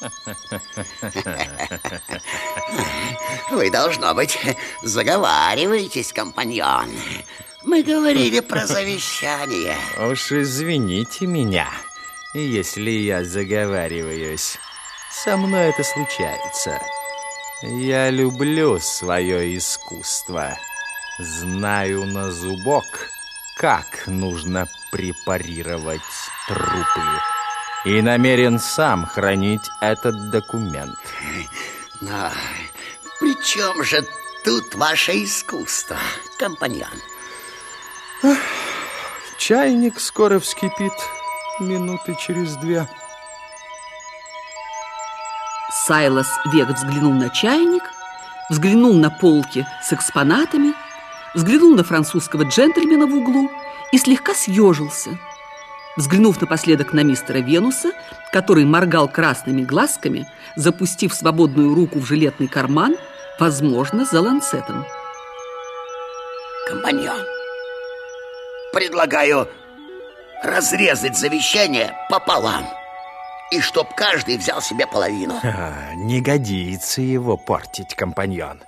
Вы, должно быть, заговариваетесь, компаньон. Мы говорили про завещание. Уж извините меня, если я заговариваюсь. Со мной это случается. Я люблю свое искусство. Знаю на зубок, как нужно препарировать трупы. И намерен сам хранить этот документ. Но при чем же тут ваше искусство, компаньон? Чайник скоро вскипит минуты через две. Сайлос век взглянул на чайник, взглянул на полки с экспонатами, взглянул на французского джентльмена в углу и слегка съежился. Взглянув напоследок на мистера Венуса, который моргал красными глазками, запустив свободную руку в жилетный карман, возможно, за ланцетом. Компаньон, предлагаю разрезать завещание пополам и чтоб каждый взял себе половину. А, не годится его портить, компаньон.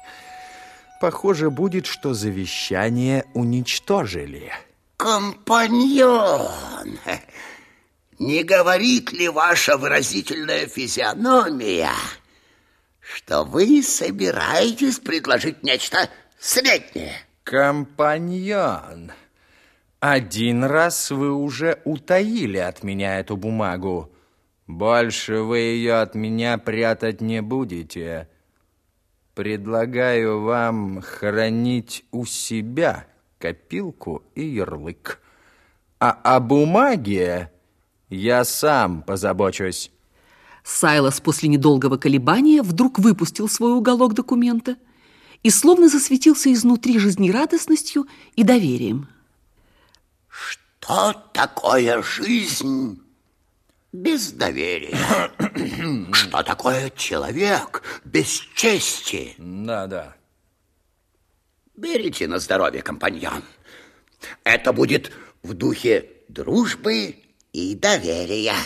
Похоже, будет, что завещание уничтожили. Компаньон, не говорит ли ваша выразительная физиономия, что вы собираетесь предложить нечто среднее? Компаньон, один раз вы уже утаили от меня эту бумагу. Больше вы ее от меня прятать не будете. Предлагаю вам хранить у себя копилку и ярлык. А о бумаге я сам позабочусь. Сайлос после недолгого колебания вдруг выпустил свой уголок документа и словно засветился изнутри жизнерадостностью и доверием. Что такое жизнь? без доверия. Что такое человек без чести? Да, да. Берите на здоровье, компаньон. Это будет в духе дружбы и доверия.